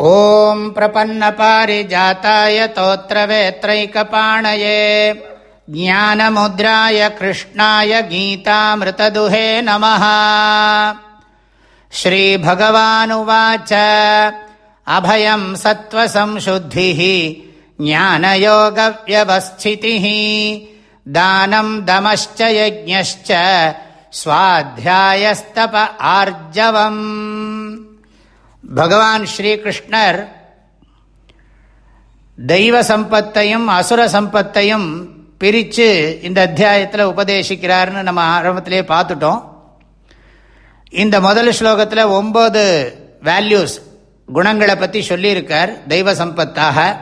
ॐ प्रपन्नपारिजाताय तोत्रवेत्रैकपाणये, ज्ञानमुद्राय कृष्णाय गीतामृतदुहे नमः। श्रीभगवानुवाच अभयम् सत्त्वसंशुद्धिः, ज्ञानयोगव्यवस्थितिः दानम् दमश्च यज्ञश्च, स्वाध्यायस्तप आर्जवम्। பகவான் ஸ்ரீகிருஷ்ணர் தெய்வ சம்பத்தையும் அசுர சம்பத்தையும் பிரித்து இந்த அத்தியாயத்தில் உபதேசிக்கிறார்னு நம்ம ஆரம்பத்திலே பார்த்துட்டோம். இந்த முதல் ஸ்லோகத்தில் ஒம்பது வேல்யூஸ் குணங்களை பற்றி சொல்லியிருக்கார் தெய்வ சம்பத்தாக.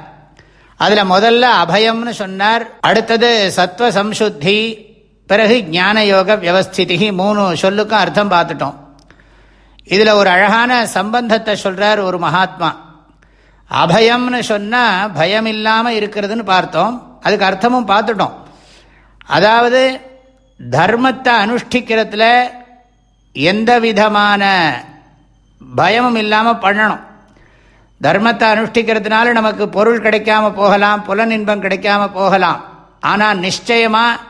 அதில் முதல்ல அபயம்னு சொன்னார் அடுத்தது சத்வ சம்சுத்தி பிறகு ஞான யோக வியவஸ்திதி மூணு சொல்லுக்கும் அர்த்தம் பார்த்துட்டோம். இதில் ஒரு அழகான சம்பந்தத்தை சொல்கிறார் ஒரு மகாத்மா. அபயம்னு சொன்னால் பயம் இல்லாமல் இருக்கிறதுன்னு பார்த்தோம். அதுக்கு அர்த்தமும் பார்த்துட்டோம். அதாவது தர்மத்தை அனுஷ்டிக்கிறதுல எந்த விதமான பயமும் இல்லாமல் பண்ணணும். தர்மத்தை அனுஷ்டிக்கிறதுனால நமக்கு பொருள் கிடைக்காம போகலாம் புலன் இன்பம் கிடைக்காம போகலாம். ஆனால் நிச்சயமாக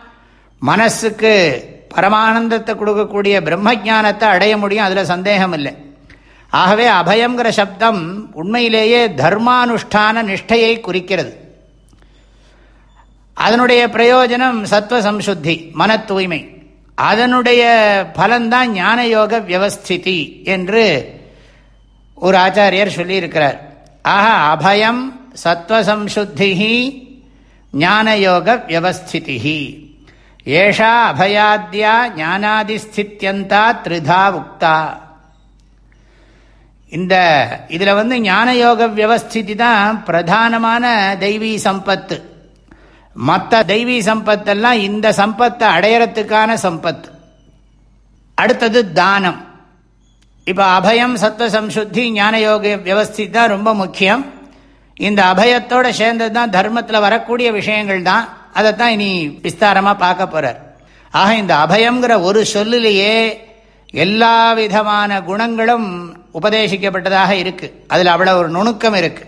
மனசுக்கு பரமானந்தத்தை கொடுக்கக்கூடிய பிரம்ம ஜானத்தை அடைய முடியும் அதில் சந்தேகம் இல்லை ஆகவே அபயங்கிற சப்தம் உண்மையிலேயே தர்மானுஷ்டான நிஷ்டையை குறிக்கிறது. அதனுடைய பிரயோஜனம் சத்வ சம்சுத்தி மன தூய்மை அதனுடைய பலன்தான் ஞான யோக வியவஸ்திதி என்று ஒரு ஆச்சாரியர் சொல்லியிருக்கிறார். ஆக அபயம் சத்வசம்சுத்தி ஞானயோக வியவஸ்திதி ஏஷா அபயாத்யா ஞானாதிஸ்தித்யந்தா த்ரிதா உக்தா. இந்த இதில் வந்து ஞானயோக வியவஸ்திதி தான் பிரதானமான தெய்வீ சம்பத்து. மற்ற தெய்வீ சம்பத்தெல்லாம் இந்த சம்பத்தை அடையறத்துக்கான சம்பத்து. அடுத்தது தானம். இப்போ அபயம் சத்வசம்சுத்தி ஞானயோக வியவஸ்தி தான் ரொம்ப முக்கியம். இந்த அபயத்தோடு சேர்ந்தது தான் தர்மத்தில் வரக்கூடிய விஷயங்கள் தான். அதைத்தான் இனி விஸ்தாரமாக பார்க்க போகிறார் ஆக இந்த அபயங்கிற ஒரு சொல்லிலேயே எல்லா விதமான குணங்களும் உபதேசிக்கப்பட்டதாக இருக்கு. அதில் அவ்வளோ ஒரு நுணுக்கம் இருக்கு.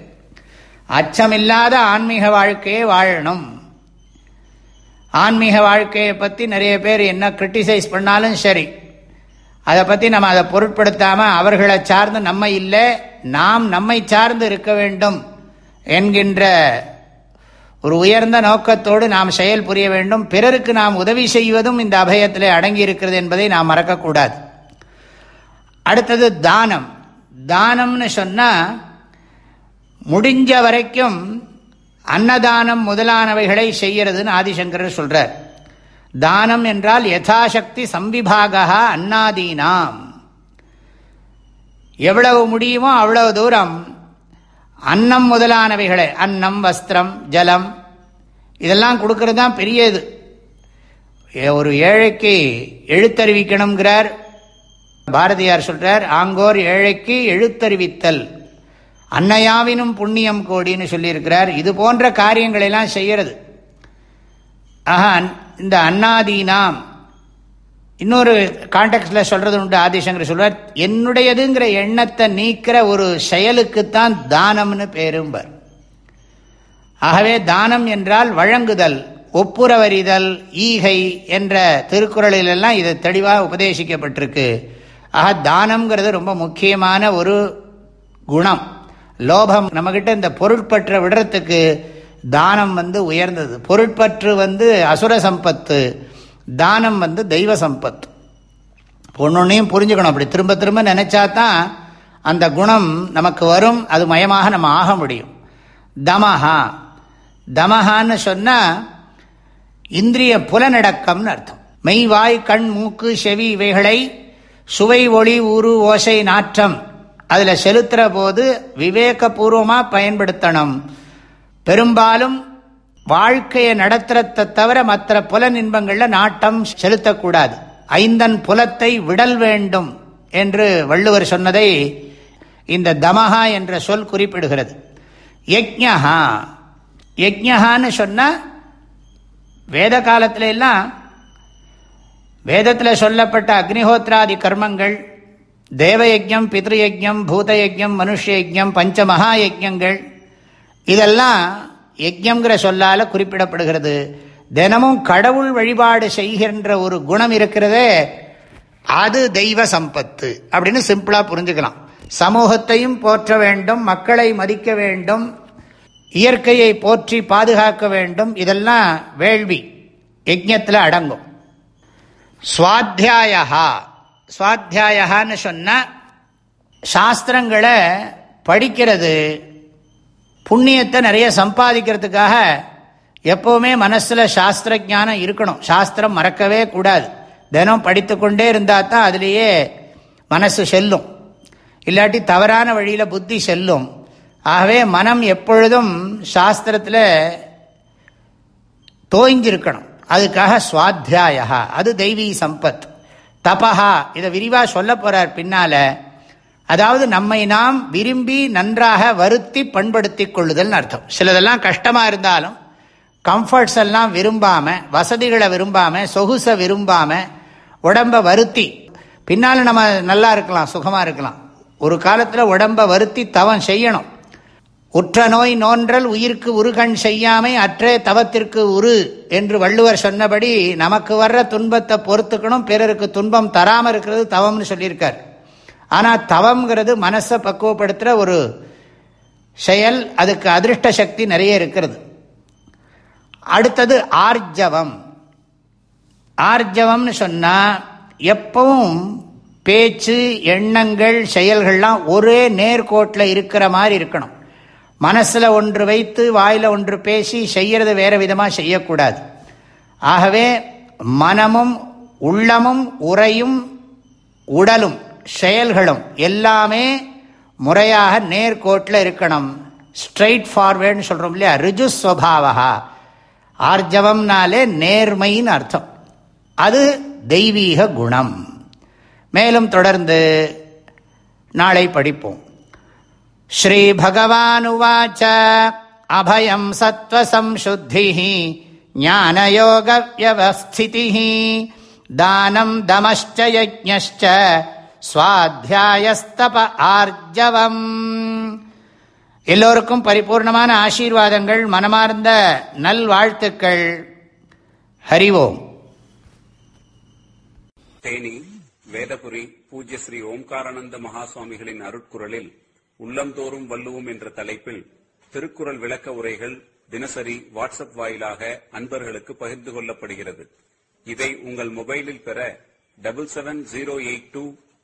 அச்சமில்லாத ஆன்மீக வாழ்க்கையை வாழணும். ஆன்மீக வாழ்க்கையை பற்றி நிறைய பேர் என்ன கிரிட்டிசைஸ் பண்ணாலும் சரி அதை பற்றி நம்ம அதை பொருட்படுத்தாமல் அவர்களை சார்ந்து நம்ம இல்லை நாம் நம்மை சார்ந்து இருக்க வேண்டும் என்கின்ற ஒரு உயர்ந்த நோக்கத்தோடு நாம் செயல் புரிய வேண்டும். பிறருக்கு நாம் உதவி செய்வதும் இந்த அபயத்தில் அடங்கி இருக்கிறது என்பதை நாம் மறக்கக்கூடாது. அடுத்தது தானம். தானம்னு சொன்னால் முடிஞ்ச வரைக்கும் அன்னதானம் முதலானவைகளை செய்கிறதுன்னு ஆதிசங்கரர் சொல்கிறார் தானம் என்றால் யதாசக்தி சம்விபாகா அன்னாதீனாம். எவ்வளவு முடியுமோ அவ்வளவு தூரம் அன்னம் முதலானவைகளை அன்னம் வஸ்திரம் ஜலம் இதெல்லாம் கொடுக்கறது தான் பெரிய இது ஒரு ஏழைக்கு எழுத்தறிவிக்கணுங்கிறார் பாரதியார் சொல்றார் ஆங்கோர் ஏழைக்கு எழுத்தறிவித்தல் அன்னையாவினும் புண்ணியம் கோடின்னு சொல்லியிருக்கிறார். இது போன்ற காரியங்களெல்லாம் செய்யறது. ஆஹா இந்த அன்னாதீனாம் இன்னொரு கான்டெக்ட்ல சொல்றது உண்டு ஆதிசங்கர் சொல்வார் என்னுடையதுங்கிற எண்ணத்தை நீக்கிற ஒரு செயலுக்குத்தான் தானம்னு பேரும்பர். ஆகவே தானம் என்றால் வழங்குதல் ஒப்புரவறிதல் ஈகை என்ற திருக்குறளிலெல்லாம் இது தெளிவாக உபதேசிக்கப்பட்டிருக்கு. ஆக தானம்ங்கிறது ரொம்ப முக்கியமான ஒரு குணம். லோபம் நம்மகிட்ட இந்த பொருட்பற்ற விடுறதுக்கு தானம் வந்து உயர்ந்தது. பொருட்பற்று வந்து அசுர சம்பத்து தானம் வந்து தெய்வ சம்பத் ஒன்னொன்னையும் புரிஞ்சுக்கணும். அப்படி திரும்ப திரும்ப நினைச்சா தான் அந்த குணம் நமக்கு வரும். அது மயமாக நம்ம ஆக முடியும். தமஹா. தமஹான்னு சொன்னால் இந்திரிய புலநடக்கம்னு அர்த்தம். மெய் வாய் கண் மூக்கு செவி இவைகளை சுவை ஒளி ஊறு ஓசை நாற்றம் அதில் செலுத்துகிற போது விவேகபூர்வமாக பயன்படுத்தணும். பெரும்பாலும் வாழ்க்கையை நடத்துறத தவிர மற்ற புல இன்பங்களில் நாட்டம் செலுத்தக்கூடாது. ஐந்தன் புலத்தை விடல் வேண்டும் என்று வள்ளுவர் சொன்னதை இந்த தமஹா என்ற சொல் குறிப்பிடுகிறது. யக்ஞஹா யக்ஞஹான்னு சொன்னால் வேத காலத்துல எல்லாம் வேதத்தில் சொல்லப்பட்ட அக்னிஹோத்ராதி கர்மங்கள் தேவயஜம் பித்ருயஜம் பூதயஜம் மனுஷயஜம் பஞ்ச மகா யஜ்யங்கள் இதெல்லாம் யஜ்யங்கிற சொல்லால் குறிப்பிடப்படுகிறது. தினமும் கடவுள் வழிபாடு செய்கின்ற ஒரு குணம் இருக்கிறதே அது தெய்வ சம்பத்து. அப்படின்னு சிம்பிளாக புரிஞ்சுக்கலாம். சமூகத்தையும் போற்ற வேண்டும் மக்களை மதிக்க வேண்டும் இயற்கையை போற்றி பாதுகாக்க வேண்டும் இதெல்லாம் வேள்வி. யஜ்யத்தில் அடங்கும். சுவாத்தியாயா சுவாத்தியாயான்னு சொன்னால் சாஸ்திரங்களை படிக்கிறது புண்ணியத்தை நிறைய சம்பாதிக்கிறதுக்காக எப்போவுமே மனசில் சாஸ்திர ஜானம் இருக்கணும். சாஸ்திரம் மறக்கவே கூடாது. தினம் படித்து கொண்டே இருந்தால் தான் அதுலேயே மனசு செல்லும். இல்லாட்டி தவறான வழியில் புத்தி செல்லும். ஆகவே மனம் எப்பொழுதும் சாஸ்திரத்தில் தோய்ஞ்சிருக்கணும் அதுக்காக சுவாத்தியாயா அது தெய்வீ சம்பத். தபஹா. இதை விரிவாக சொல்ல போகிறார் பின்னால் அதாவது நம்மை நாம் விரும்பி நன்றாக வருத்தி பண்படுத்தி கொள்ளுதல் அர்த்தம். சிலதெல்லாம் கஷ்டமாக இருந்தாலும் கம்ஃபர்ட்ஸ் எல்லாம் விரும்பாமல் வசதிகளை விரும்பாமல் சொகுசை விரும்பாமல் உடம்பை வருத்தி பின்னால் நம்ம நல்லா இருக்கலாம் சுகமாக இருக்கலாம். ஒரு காலத்தில் உடம்பை வருத்தி தவம் செய்யணும். உற்ற நோய் நோன்றல் உயிர்க்கு உருகண் செய்யாமை அற்றே தவத்திற்கு உரு என்று வள்ளுவர் சொன்னபடி நமக்கு வர்ற துன்பத்தை பொறுத்துக்கணும் பிறருக்கு துன்பம் தராமல் இருக்கிறது தவம்னு சொல்லியிருக்கார். ஆனால் தவம்ங்கிறது மனசை பக்குவப்படுத்துகிற ஒரு செயல் அதுக்கு அதிருஷ்ட சக்தி நிறைய இருக்கிறது. அடுத்தது ஆர்ஜவம். ஆர்ஜவம்னு சொன்னால் எப்பவும் பேச்சு எண்ணங்கள் செயல்கள்லாம் ஒரே நேர்கோட்டில் இருக்கிற மாதிரி இருக்கணும். மனசில் ஒன்று வைத்து வாயில் ஒன்று பேசி செய்கிறது வேறு விதமாக செய்யக்கூடாது. ஆகவே மனமும் உள்ளமும் உரையும் உடலும் செயல்களும் எல்லாமே முறையாக நேர்கோட்டில் இருக்கணும். ஸ்ட்ரைட் ஃபார்வேர்டுன்னு சொல்கிறோம் இல்லையா? ரிஜு ஸ்வபாவா ஆர்ஜவம்னாலே நேர்மைன்னு அர்த்தம். அது தெய்வீக குணம். மேலும் தொடர்ந்து நாளை படிப்போம். ஸ்ரீ பகவானுவாச்ச அபயம் சத்வசம்சுத்தி ஞானயோக வியவஸ்திதி தானம் தமஷ்ட யஜ்ஞ ஸ்வாத்தியாயஸ்தப ஆர்ஜவம். எல்லோருக்கும் பரிபூர்ணமான ஆசீர்வாதங்கள் மனமார்ந்த நல்வாழ்த்துக்கள். ஹரிவோம் தேனி வேதபுரி பூஜ்ய ஸ்ரீ ஓம்காரானந்த மகாசுவாமிகளின் அருட்குரலில் உள்ளந்தோறும் வள்ளுவோம் என்ற தலைப்பில் திருக்குறள் விளக்க உரைகள் தினசரி வாட்ஸ்அப் வாயிலாக அன்பர்களுக்கு பகிர்ந்து கொள்ளப்படுகிறது. இதை உங்கள் மொபைலில் பெற double seven zero eight two